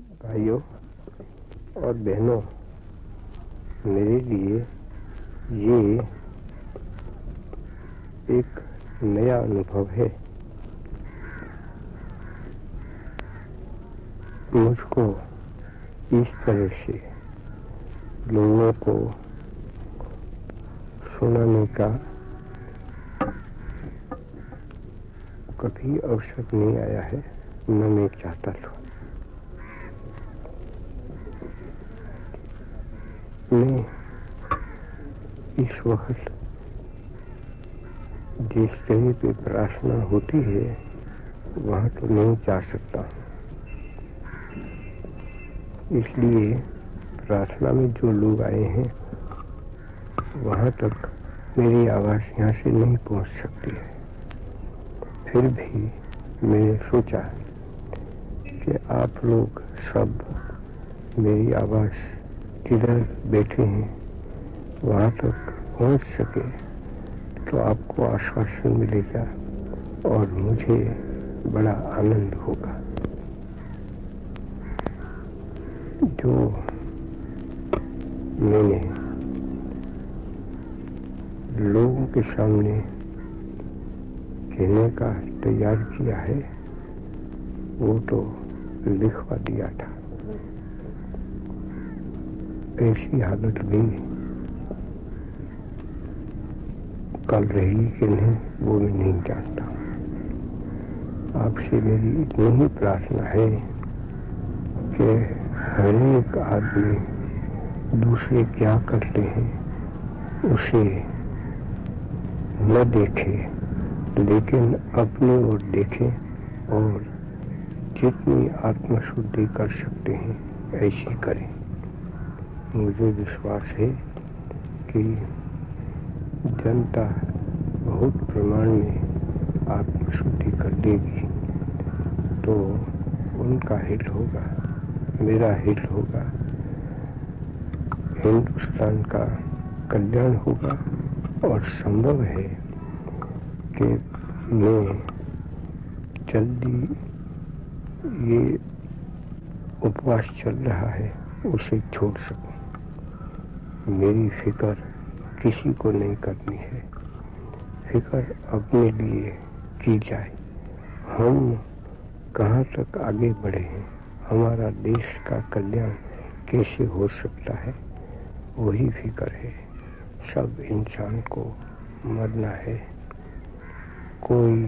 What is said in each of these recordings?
भाइयों और बहनों, मेरे लिए ये एक नया अनुभव है। मुझको इस तरह से लोगों को सुनाने का कभी अवसर नहीं आया है न मैं चाहता था मैं इस वक्त जिस जगह पे प्रार्थना होती है, वहाँ तो नहीं जा सकता। इसलिए प्रार्थना में जो लोग आए हैं, वहाँ तक मेरी आवाज़ यहाँ से नहीं पहुँच सकती है। फिर भी मैंने सोचा कि आप लोग सब मेरी आवाज़ किधर बैठे हैं, वहाँ तक पहुँच सके तो आपको आश्वासन मिलेगा और मुझे बड़ा आनंद होगा। जो मैंने लोगों के सामने कहने का तैयार किया है, वो तो लिखवा दिया था। ऐसी हालत भी कल रही कि नहीं, वो मैं नहीं जानता। आपसे मेरी इतनी ही प्रार्थना है कि हर एक आदमी दूसरे क्या करते हैं, उसे न देखे, लेकिन अपनी ओर देखें और जितनी आत्मशुद्धि कर सकते हैं, ऐसी करें। मुझे विश्वास है कि जनता बहुत प्रमाण में आत्मशुद्धि कर देगी। तो उनका हित होगा, मेरा हित होगा, हिंदुस्तान का कल्याण होगा और संभव है कि मैं जल्दी ये उपवास चल रहा है, उसे छोड़ सकूँ। मेरी फ़िक्र किसी को नहीं करनी है। फ़िक्र अपने लिए की जाए। हम कहाँ तक आगे बढ़े हैं? हमारा देश का कल्याण कैसे हो सकता है? वही फ़िक्र है। सब इंसान को मरना है। कोई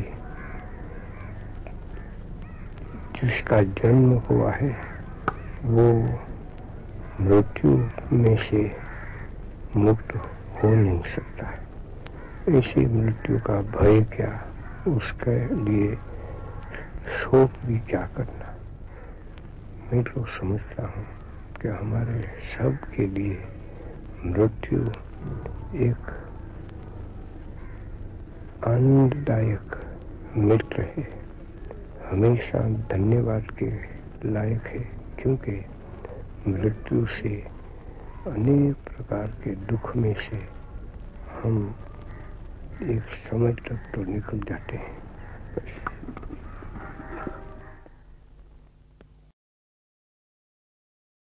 जिसका जन्म हुआ है, वो मृत्यु में से मुक्त हो नहीं सकता ऐसी मृत्यु का भय क्या? उसके लिए शोक भी क्या करना? मैं तो समझता हूँ कि हमारे सब के लिए मृत्यु एक आनंददायक मित्र है। हमेशा धन्यवाद के लायक है, क्योंकि मृत्यु से अनेक प्रकार के दुख में से हम एक समय तक तो निकल जाते हैं।